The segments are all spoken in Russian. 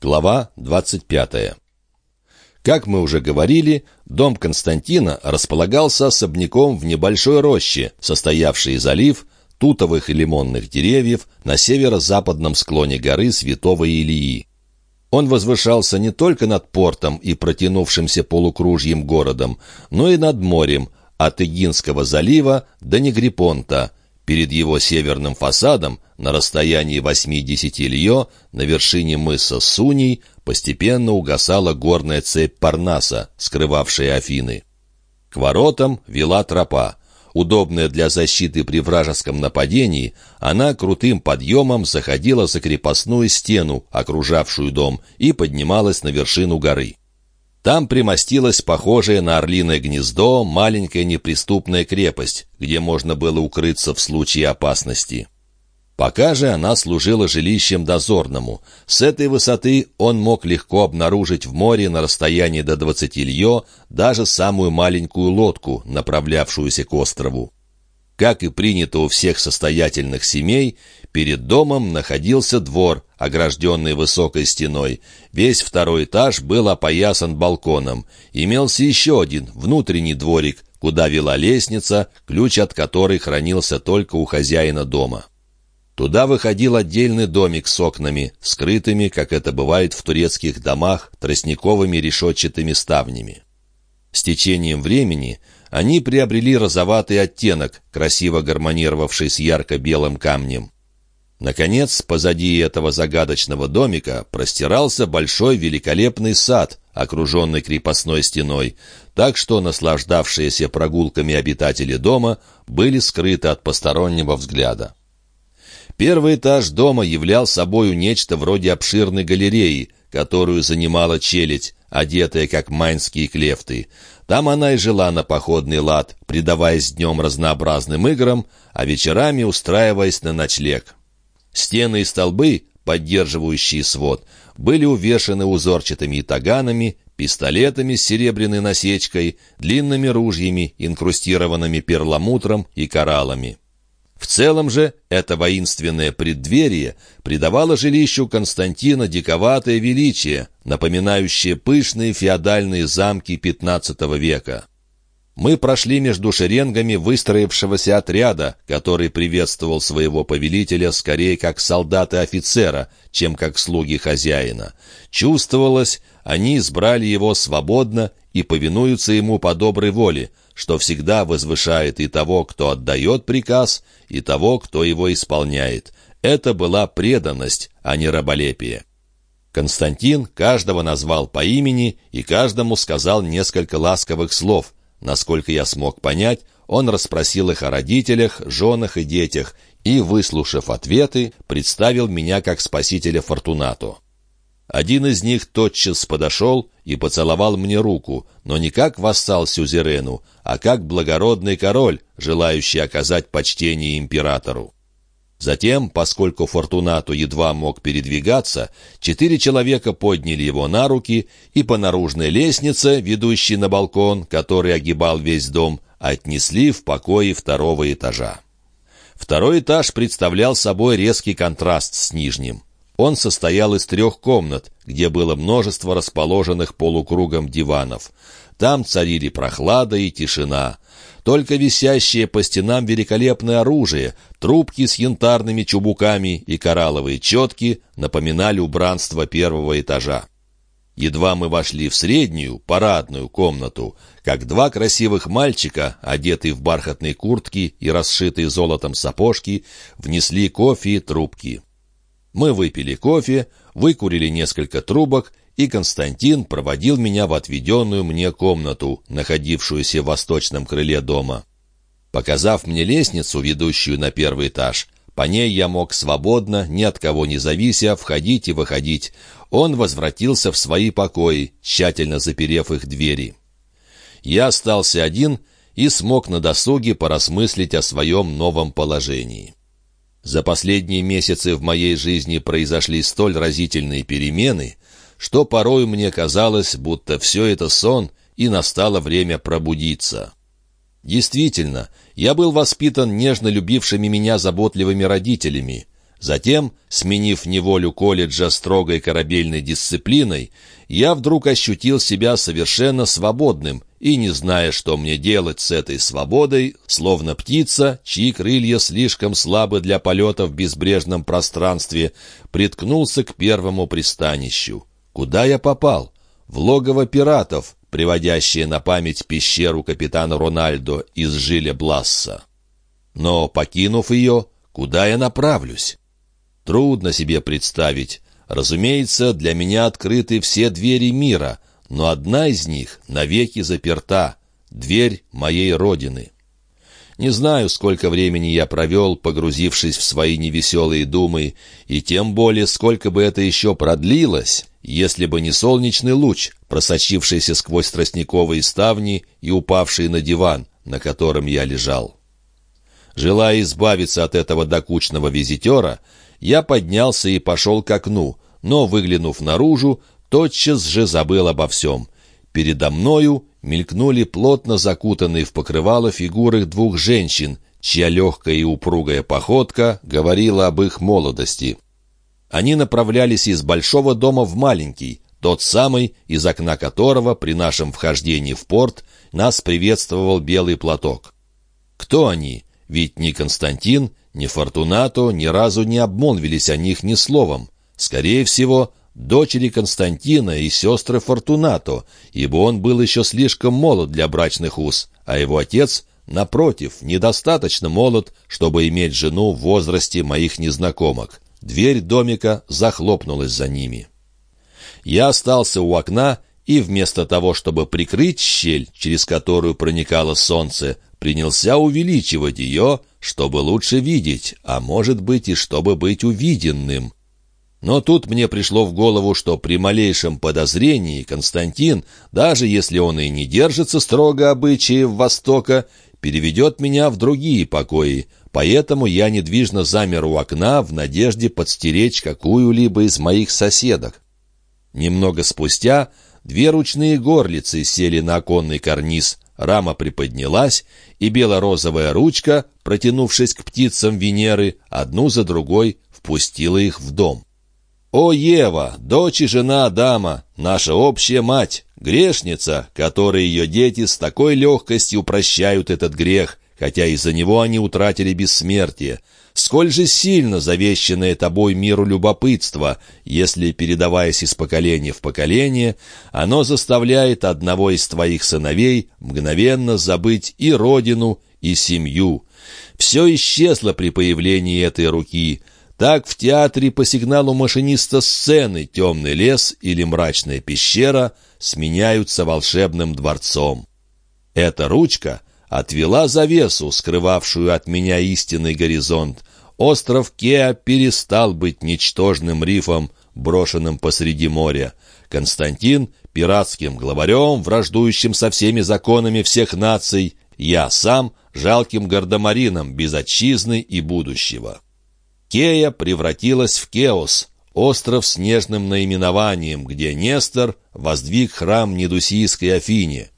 Глава 25. Как мы уже говорили, дом Константина располагался особняком в небольшой роще, состоявшей из олив, тутовых и лимонных деревьев на северо-западном склоне горы Святого Илии. Он возвышался не только над портом и протянувшимся полукружьем городом, но и над морем, от Игинского залива до Негрипонта, Перед его северным фасадом, на расстоянии 80 лье, на вершине мыса Суней, постепенно угасала горная цепь Парнаса, скрывавшая Афины. К воротам вела тропа. Удобная для защиты при вражеском нападении, она крутым подъемом заходила за крепостную стену, окружавшую дом, и поднималась на вершину горы. Там примостилась похожая на орлиное гнездо маленькая неприступная крепость, где можно было укрыться в случае опасности. Пока же она служила жилищем дозорному. С этой высоты он мог легко обнаружить в море на расстоянии до 20 лье даже самую маленькую лодку, направлявшуюся к острову. Как и принято у всех состоятельных семей, перед домом находился двор, огражденный высокой стеной. Весь второй этаж был опоясан балконом. Имелся еще один, внутренний дворик, куда вела лестница, ключ от которой хранился только у хозяина дома. Туда выходил отдельный домик с окнами, скрытыми, как это бывает в турецких домах, тростниковыми решетчатыми ставнями. С течением времени они приобрели розоватый оттенок, красиво гармонировавший с ярко-белым камнем. Наконец, позади этого загадочного домика простирался большой великолепный сад, окруженный крепостной стеной, так что наслаждавшиеся прогулками обитатели дома были скрыты от постороннего взгляда. Первый этаж дома являл собою нечто вроде обширной галереи, которую занимала челядь, одетая как майнские клефты. Там она и жила на походный лад, предаваясь днем разнообразным играм, а вечерами устраиваясь на ночлег. Стены и столбы, поддерживающие свод, были увешаны узорчатыми таганами, пистолетами с серебряной насечкой, длинными ружьями, инкрустированными перламутром и кораллами. В целом же это воинственное преддверие придавало жилищу Константина диковатое величие, напоминающее пышные феодальные замки XV века. Мы прошли между шеренгами выстроившегося отряда, который приветствовал своего повелителя скорее как солдата офицера, чем как слуги хозяина. Чувствовалось, они избрали его свободно и повинуются ему по доброй воле, что всегда возвышает и того, кто отдает приказ, и того, кто его исполняет. Это была преданность, а не раболепие. Константин каждого назвал по имени и каждому сказал несколько ласковых слов. Насколько я смог понять, он расспросил их о родителях, женах и детях и, выслушав ответы, представил меня как спасителя Фортунату. Один из них тотчас подошел и поцеловал мне руку, но не как вассал Сюзерену, а как благородный король, желающий оказать почтение императору. Затем, поскольку Фортунату едва мог передвигаться, четыре человека подняли его на руки и по наружной лестнице, ведущей на балкон, который огибал весь дом, отнесли в покои второго этажа. Второй этаж представлял собой резкий контраст с нижним. Он состоял из трех комнат, где было множество расположенных полукругом диванов. Там царили прохлада и тишина. Только висящее по стенам великолепное оружие, трубки с янтарными чубуками и коралловые четки напоминали убранство первого этажа. Едва мы вошли в среднюю, парадную комнату, как два красивых мальчика, одетые в бархатные куртки и расшитые золотом сапожки, внесли кофе и трубки. Мы выпили кофе, выкурили несколько трубок, и Константин проводил меня в отведенную мне комнату, находившуюся в восточном крыле дома. Показав мне лестницу, ведущую на первый этаж, по ней я мог свободно, ни от кого не завися, входить и выходить. Он возвратился в свои покои, тщательно заперев их двери. Я остался один и смог на досуге поразмыслить о своем новом положении. За последние месяцы в моей жизни произошли столь разительные перемены, что порой мне казалось, будто все это сон, и настало время пробудиться. Действительно, я был воспитан нежно любившими меня заботливыми родителями. Затем, сменив неволю колледжа строгой корабельной дисциплиной, я вдруг ощутил себя совершенно свободным и, не зная, что мне делать с этой свободой, словно птица, чьи крылья слишком слабы для полета в безбрежном пространстве, приткнулся к первому пристанищу. Куда я попал? В логово пиратов, приводящее на память пещеру капитана Рональдо из Жиля Бласса. Но, покинув ее, куда я направлюсь? Трудно себе представить. Разумеется, для меня открыты все двери мира, но одна из них навеки заперта — дверь моей родины. Не знаю, сколько времени я провел, погрузившись в свои невеселые думы, и тем более, сколько бы это еще продлилось, если бы не солнечный луч, просочившийся сквозь тростниковые ставни и упавший на диван, на котором я лежал. Желая избавиться от этого докучного визитера, я поднялся и пошел к окну, но, выглянув наружу, тотчас же забыл обо всем. Передо мною мелькнули плотно закутанные в покрывало фигуры двух женщин, чья легкая и упругая походка говорила об их молодости. Они направлялись из большого дома в маленький, тот самый, из окна которого при нашем вхождении в порт нас приветствовал белый платок. Кто они? Ведь ни Константин, ни Фортунато ни разу не обмолвились о них ни словом. Скорее всего, дочери Константина и сестры Фортунато, ибо он был еще слишком молод для брачных уз, а его отец, напротив, недостаточно молод, чтобы иметь жену в возрасте моих незнакомок. Дверь домика захлопнулась за ними. Я остался у окна и вместо того, чтобы прикрыть щель, через которую проникало солнце, принялся увеличивать ее, чтобы лучше видеть, а может быть и чтобы быть увиденным. Но тут мне пришло в голову, что при малейшем подозрении Константин, даже если он и не держится строго обычаев Востока, переведет меня в другие покои, поэтому я недвижно замер у окна в надежде подстеречь какую-либо из моих соседок. Немного спустя две ручные горлицы сели на оконный карниз, рама приподнялась, и бело-розовая ручка, протянувшись к птицам Венеры, одну за другой впустила их в дом. «О, Ева, дочь и жена Адама, наша общая мать, грешница, которой ее дети с такой легкостью прощают этот грех, хотя из-за него они утратили бессмертие. Сколь же сильно завещанное тобой миру любопытство, если, передаваясь из поколения в поколение, оно заставляет одного из твоих сыновей мгновенно забыть и родину, и семью. Все исчезло при появлении этой руки — так в театре по сигналу машиниста сцены темный лес или мрачная пещера сменяются волшебным дворцом. Эта ручка отвела завесу, скрывавшую от меня истинный горизонт. Остров Кеа перестал быть ничтожным рифом, брошенным посреди моря. Константин — пиратским главарем, враждующим со всеми законами всех наций, я сам — жалким гардемарином без отчизны и будущего. Кея превратилась в Кеос, остров с нежным наименованием, где Нестор воздвиг храм Недусийской Афине.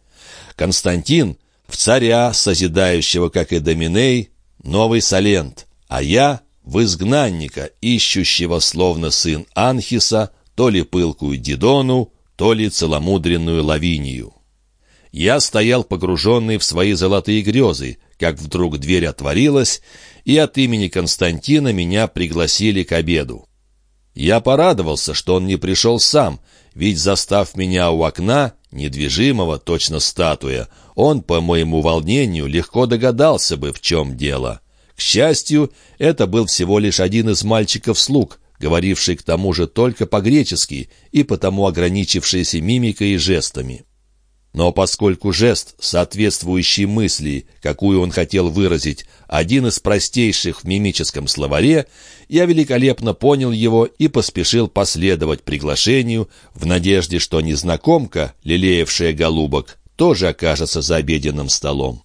Константин — в царя, созидающего, как и Доминей, новый Салент, а я — в изгнанника, ищущего, словно сын Анхиса, то ли пылкую Дидону, то ли целомудренную Лавинию. Я стоял погруженный в свои золотые грезы, как вдруг дверь отворилась, и от имени Константина меня пригласили к обеду. Я порадовался, что он не пришел сам, ведь, застав меня у окна, недвижимого, точно статуя, он, по моему волнению, легко догадался бы, в чем дело. К счастью, это был всего лишь один из мальчиков-слуг, говоривший к тому же только по-гречески и потому ограничившийся мимикой и жестами. Но поскольку жест, соответствующий мысли, какую он хотел выразить, один из простейших в мимическом словаре, я великолепно понял его и поспешил последовать приглашению в надежде, что незнакомка, лелеявшая голубок, тоже окажется за обеденным столом.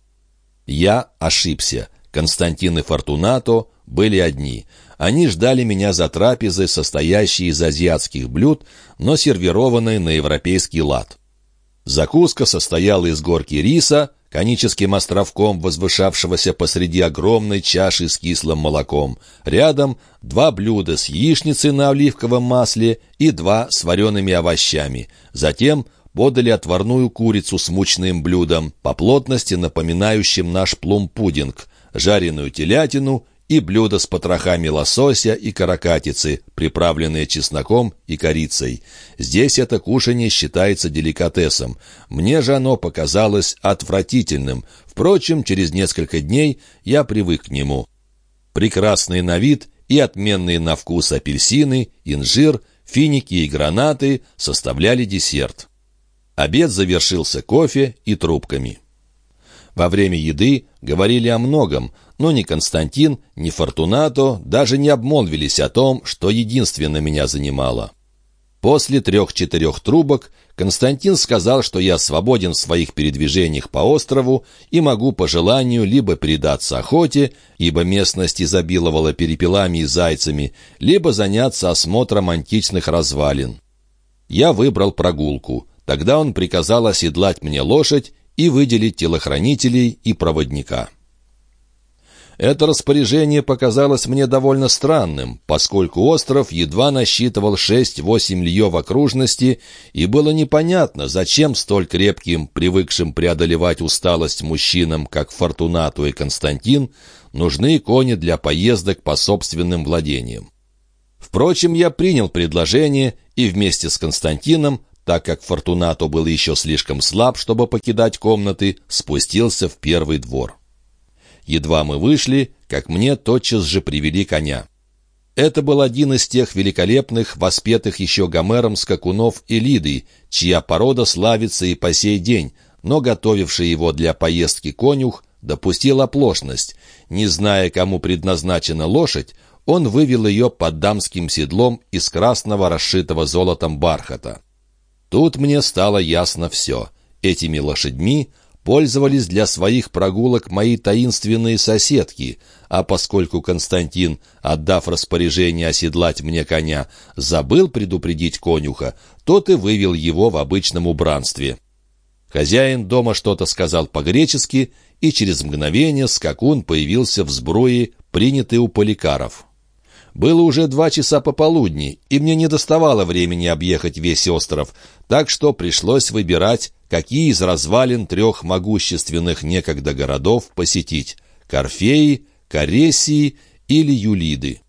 Я ошибся. Константин и Фортунато были одни. Они ждали меня за трапезой, состоящей из азиатских блюд, но сервированной на европейский лад. Закуска состояла из горки риса, коническим островком, возвышавшегося посреди огромной чаши с кислым молоком. Рядом два блюда с яичницей на оливковом масле и два с вареными овощами. Затем подали отварную курицу с мучным блюдом, по плотности напоминающим наш плум-пудинг, жареную телятину и блюдо с потрохами лосося и каракатицы, приправленные чесноком и корицей. Здесь это кушанье считается деликатесом. Мне же оно показалось отвратительным. Впрочем, через несколько дней я привык к нему. Прекрасный на вид и отменные на вкус апельсины, инжир, финики и гранаты составляли десерт. Обед завершился кофе и трубками. Во время еды говорили о многом, но ни Константин, ни Фортунато даже не обмолвились о том, что единственно меня занимало. После трех-четырех трубок Константин сказал, что я свободен в своих передвижениях по острову и могу по желанию либо предаться охоте, ибо местность изобиловала перепелами и зайцами, либо заняться осмотром античных развалин. Я выбрал прогулку — Тогда он приказал оседлать мне лошадь и выделить телохранителей и проводника. Это распоряжение показалось мне довольно странным, поскольку остров едва насчитывал 6-8 лье в окружности, и было непонятно, зачем столь крепким, привыкшим преодолевать усталость мужчинам, как Фортунату и Константин, нужны кони для поездок по собственным владениям. Впрочем, я принял предложение и вместе с Константином так как Фортунато был еще слишком слаб, чтобы покидать комнаты, спустился в первый двор. Едва мы вышли, как мне тотчас же привели коня. Это был один из тех великолепных, воспетых еще Гомером скакунов Элиды, чья порода славится и по сей день, но готовивший его для поездки конюх допустил оплошность. Не зная, кому предназначена лошадь, он вывел ее под дамским седлом из красного, расшитого золотом бархата. Тут мне стало ясно все. Этими лошадьми пользовались для своих прогулок мои таинственные соседки, а поскольку Константин, отдав распоряжение оседлать мне коня, забыл предупредить конюха, тот и вывел его в обычном убранстве. Хозяин дома что-то сказал по-гречески, и через мгновение скакун появился в сбруе, принятый у поликаров. Было уже два часа пополудни, и мне не доставало времени объехать весь остров, так что пришлось выбирать, какие из развалин трех могущественных некогда городов посетить — Корфеи, Каресии или Юлиды.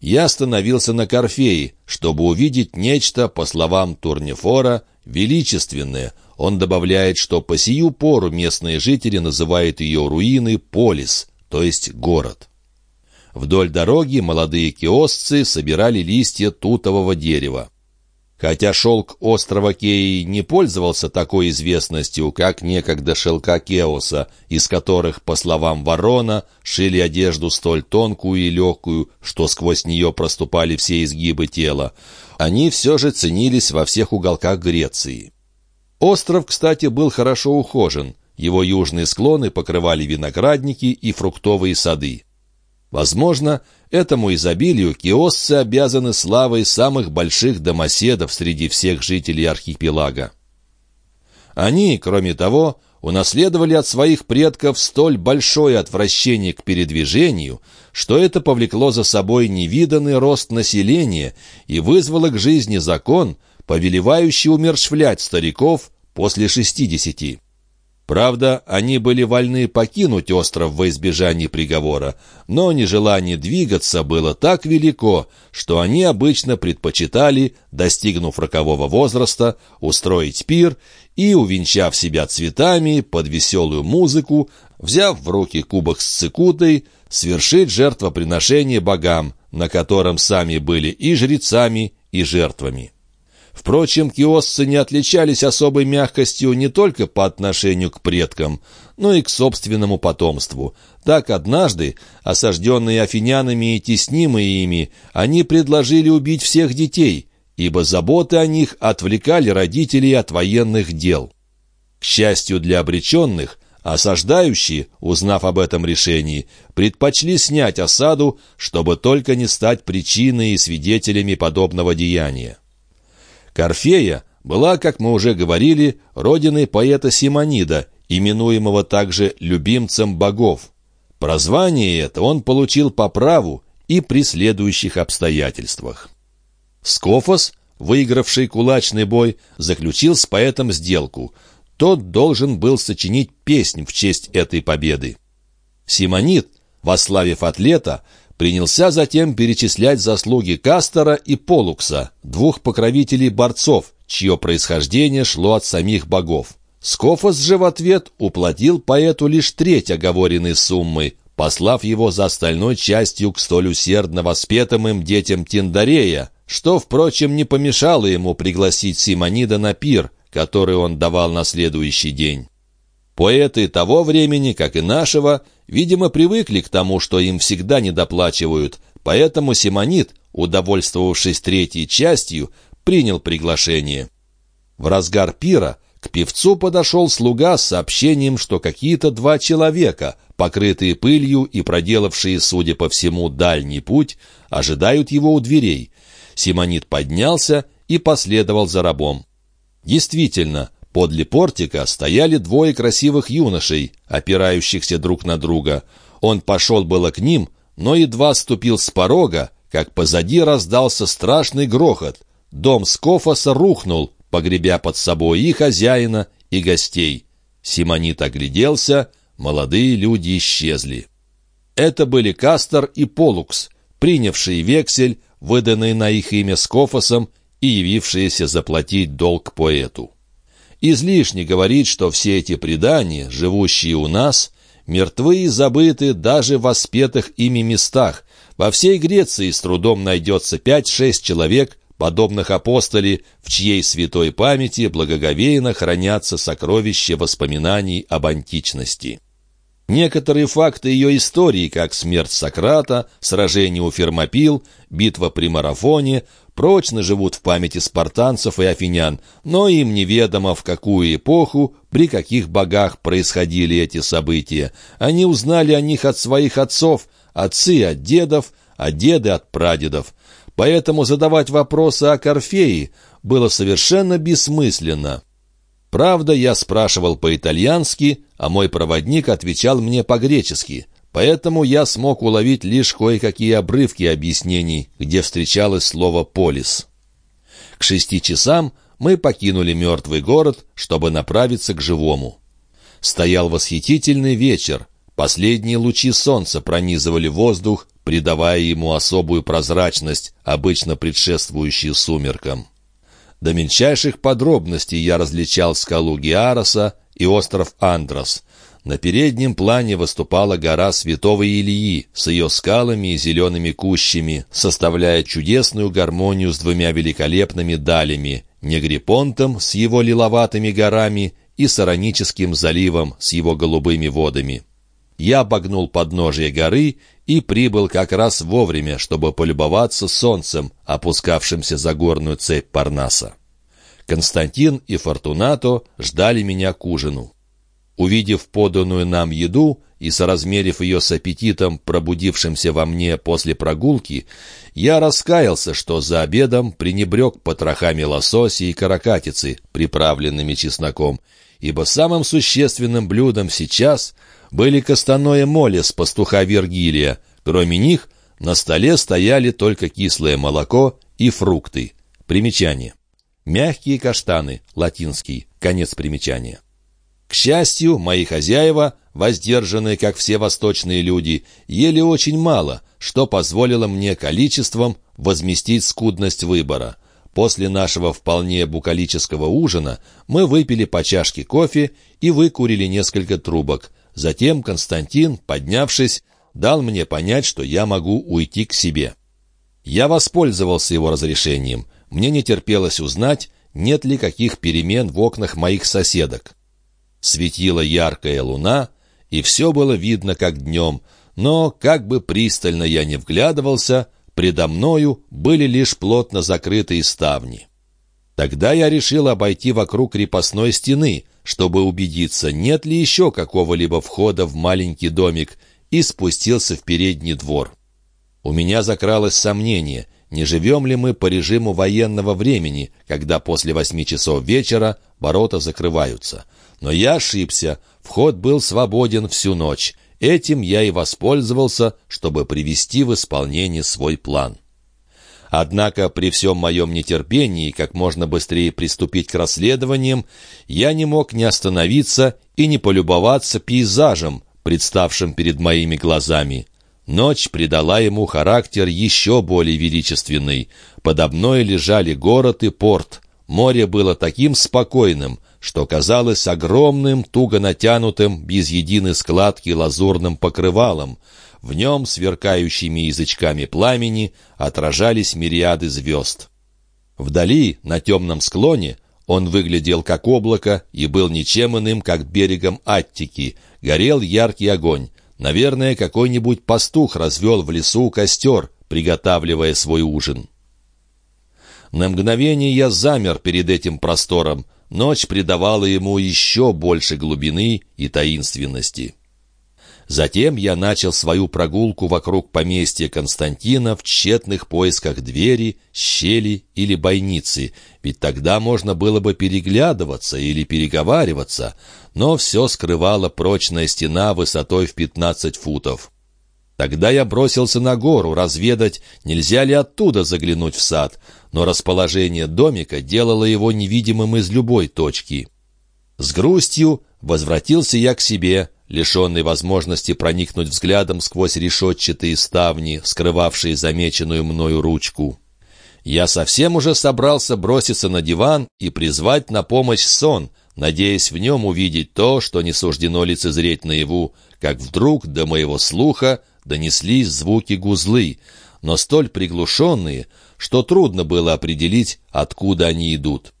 Я остановился на Корфеи, чтобы увидеть нечто, по словам Турнефора, величественное. Он добавляет, что по сию пору местные жители называют ее руины «полис», то есть «город». Вдоль дороги молодые киосцы собирали листья тутового дерева. Хотя шелк острова Кеи не пользовался такой известностью, как некогда шелка Кеоса, из которых, по словам Ворона, шили одежду столь тонкую и легкую, что сквозь нее проступали все изгибы тела, они все же ценились во всех уголках Греции. Остров, кстати, был хорошо ухожен. Его южные склоны покрывали виноградники и фруктовые сады. Возможно, этому изобилию киосцы обязаны славой самых больших домоседов среди всех жителей архипелага. Они, кроме того, унаследовали от своих предков столь большое отвращение к передвижению, что это повлекло за собой невиданный рост населения и вызвало к жизни закон, повелевающий умерщвлять стариков после шестидесяти. Правда, они были вольны покинуть остров во избежание приговора, но нежелание двигаться было так велико, что они обычно предпочитали, достигнув рокового возраста, устроить пир и, увенчав себя цветами под веселую музыку, взяв в руки кубок с цикутой, свершить жертвоприношение богам, на котором сами были и жрецами, и жертвами. Впрочем, киосцы не отличались особой мягкостью не только по отношению к предкам, но и к собственному потомству. Так однажды, осажденные афинянами и теснимые ими, они предложили убить всех детей, ибо заботы о них отвлекали родителей от военных дел. К счастью для обреченных, осаждающие, узнав об этом решении, предпочли снять осаду, чтобы только не стать причиной и свидетелями подобного деяния. Корфея была, как мы уже говорили, родиной поэта Симонида, именуемого также «любимцем богов». Прозвание это он получил по праву и при следующих обстоятельствах. Скофос, выигравший кулачный бой, заключил с поэтом сделку. Тот должен был сочинить песнь в честь этой победы. Симонит, вославив атлета, принялся затем перечислять заслуги Кастера и Полукса, двух покровителей борцов, чье происхождение шло от самих богов. Скофос же в ответ уплатил поэту лишь треть оговоренной суммы, послав его за остальной частью к столь усердно воспетым им детям Тиндарея, что, впрочем, не помешало ему пригласить Симонида на пир, который он давал на следующий день. Поэты того времени, как и нашего, видимо, привыкли к тому, что им всегда недоплачивают, поэтому Симонид, удовольствовавшись третьей частью, принял приглашение. В разгар пира к певцу подошел слуга с сообщением, что какие-то два человека, покрытые пылью и проделавшие, судя по всему, дальний путь, ожидают его у дверей. Симонид поднялся и последовал за рабом. Действительно, подле портика стояли двое красивых юношей, опирающихся друг на друга. Он пошел было к ним, но едва ступил с порога, как позади раздался страшный грохот. Дом Скофоса рухнул, погребя под собой и хозяина, и гостей. Симонит огляделся, молодые люди исчезли. Это были Кастер и Полукс, принявшие вексель, выданный на их имя Скофосом и явившиеся заплатить долг поэту. Излишне говорить, что все эти предания, живущие у нас, мертвы и забыты даже в воспетых ими местах. Во всей Греции с трудом найдется пять-шесть человек, подобных апостоле, в чьей святой памяти благоговейно хранятся сокровища воспоминаний об античности. Некоторые факты ее истории, как смерть Сократа, сражение у Фермопил, битва при Марафоне, прочно живут в памяти спартанцев и афинян, но им неведомо, в какую эпоху, при каких богах происходили эти события. Они узнали о них от своих отцов, отцы от дедов, а деды от прадедов поэтому задавать вопросы о Корфее было совершенно бессмысленно. Правда, я спрашивал по-итальянски, а мой проводник отвечал мне по-гречески, поэтому я смог уловить лишь кое-какие обрывки объяснений, где встречалось слово «полис». К шести часам мы покинули мертвый город, чтобы направиться к живому. Стоял восхитительный вечер, последние лучи солнца пронизывали воздух, придавая ему особую прозрачность, обычно предшествующую сумеркам. До мельчайших подробностей я различал скалу Геароса и остров Андрос. На переднем плане выступала гора Святого Ильи с ее скалами и зелеными кущами, составляя чудесную гармонию с двумя великолепными далями — Негрипонтом с его лиловатыми горами и Сароническим заливом с его голубыми водами. Я обогнул подножие горы и прибыл как раз вовремя, чтобы полюбоваться солнцем, опускавшимся за горную цепь Парнаса. Константин и Фортунато ждали меня к ужину. Увидев поданную нам еду и соразмерив ее с аппетитом, пробудившимся во мне после прогулки, я раскаялся, что за обедом пренебрег потрохами лосося и каракатицы, приправленными чесноком, ибо самым существенным блюдом сейчас были кастаное моле с пастуха Вергилия. Кроме них на столе стояли только кислое молоко и фрукты. Примечание. Мягкие каштаны, латинский, конец примечания. К счастью, мои хозяева, воздержанные, как все восточные люди, ели очень мало, что позволило мне количеством возместить скудность выбора. После нашего вполне букалического ужина мы выпили по чашке кофе и выкурили несколько трубок. Затем Константин, поднявшись, дал мне понять, что я могу уйти к себе. Я воспользовался его разрешением. Мне не терпелось узнать, нет ли каких перемен в окнах моих соседок. Светила яркая луна, и все было видно, как днем, но, как бы пристально я не вглядывался, предо мною были лишь плотно закрытые ставни. Тогда я решил обойти вокруг крепостной стены, чтобы убедиться, нет ли еще какого-либо входа в маленький домик, и спустился в передний двор. У меня закралось сомнение, не живем ли мы по режиму военного времени, когда после восьми часов вечера ворота закрываются. Но я ошибся, вход был свободен всю ночь. Этим я и воспользовался, чтобы привести в исполнение свой план. Однако при всем моем нетерпении как можно быстрее приступить к расследованиям, я не мог не остановиться и не полюбоваться пейзажем, представшим перед моими глазами. Ночь придала ему характер еще более величественный. Подо мной лежали город и порт. Море было таким спокойным, что казалось огромным, туго натянутым, без единой складки лазурным покрывалом. В нем, сверкающими язычками пламени, отражались мириады звезд. Вдали, на темном склоне, он выглядел как облако и был ничем иным, как берегом Аттики. Горел яркий огонь. Наверное, какой-нибудь пастух развел в лесу костер, приготавливая свой ужин. На мгновение я замер перед этим простором. Ночь придавала ему еще больше глубины и таинственности. Затем я начал свою прогулку вокруг поместья Константина в тщетных поисках двери, щели или бойницы, ведь тогда можно было бы переглядываться или переговариваться, но все скрывала прочная стена высотой в 15 футов. Тогда я бросился на гору разведать, нельзя ли оттуда заглянуть в сад, но расположение домика делало его невидимым из любой точки. С грустью возвратился я к себе, лишенный возможности проникнуть взглядом сквозь решетчатые ставни, скрывавшие замеченную мною ручку. Я совсем уже собрался броситься на диван и призвать на помощь сон, надеясь в нем увидеть то, что не суждено лицезреть наяву, как вдруг до моего слуха донеслись звуки гузлы, но столь приглушенные, что трудно было определить, откуда они идут.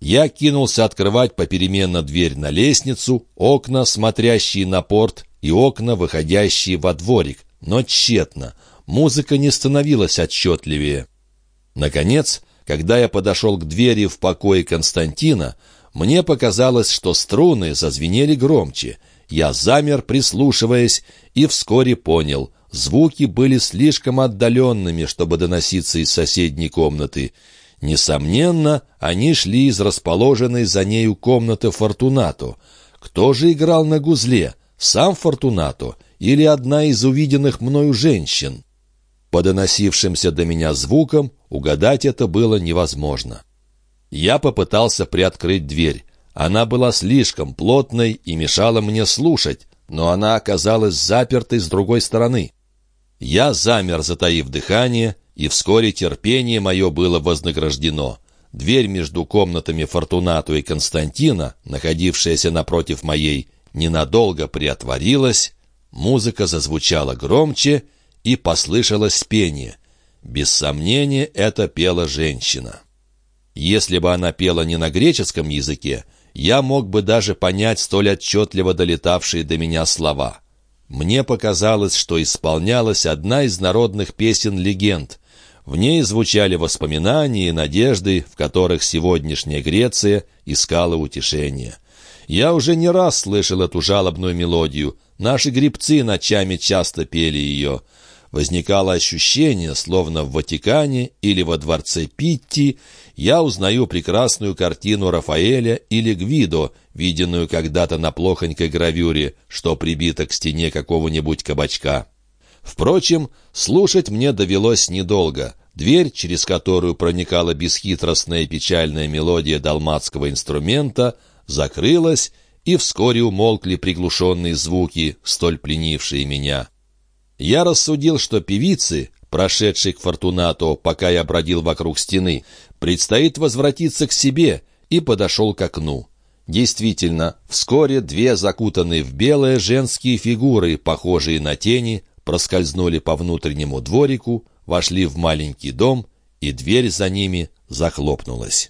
Я кинулся открывать попеременно дверь на лестницу, окна, смотрящие на порт, и окна, выходящие во дворик, но тщетно. Музыка не становилась отчетливее. Наконец, когда я подошел к двери в покое Константина, мне показалось, что струны зазвенели громче. Я замер, прислушиваясь, и вскоре понял. Звуки были слишком отдаленными, чтобы доноситься из соседней комнаты. Несомненно, они шли из расположенной за нею комнаты Фортунато. Кто же играл на гузле? Сам Фортунато или одна из увиденных мною женщин? По доносившимся до меня звукам угадать это было невозможно. Я попытался приоткрыть дверь. Она была слишком плотной и мешала мне слушать, но она оказалась запертой с другой стороны. Я замер, затаив дыхание, и вскоре терпение мое было вознаграждено. Дверь между комнатами Фортунату и Константина, находившаяся напротив моей, ненадолго приотворилась, музыка зазвучала громче, и послышалось пение. Без сомнения, это пела женщина. Если бы она пела не на греческом языке, я мог бы даже понять столь отчетливо долетавшие до меня слова. Мне показалось, что исполнялась одна из народных песен-легенд, в ней звучали воспоминания и надежды, в которых сегодняшняя Греция искала утешения. Я уже не раз слышал эту жалобную мелодию. Наши гребцы ночами часто пели ее. Возникало ощущение, словно в Ватикане или во дворце Питти я узнаю прекрасную картину Рафаэля или Гвидо, виденную когда-то на плохонькой гравюре, что прибито к стене какого-нибудь кабачка. Впрочем, слушать мне довелось недолго. Дверь, через которую проникала бесхитростная печальная мелодия далматского инструмента, закрылась, и вскоре умолкли приглушенные звуки, столь пленившие меня. Я рассудил, что певицы, прошедшей к Фортунато, пока я бродил вокруг стены, предстоит возвратиться к себе, и подошел к окну. Действительно, вскоре две закутанные в белое женские фигуры, похожие на тени, проскользнули по внутреннему дворику, вошли в маленький дом, и дверь за ними захлопнулась.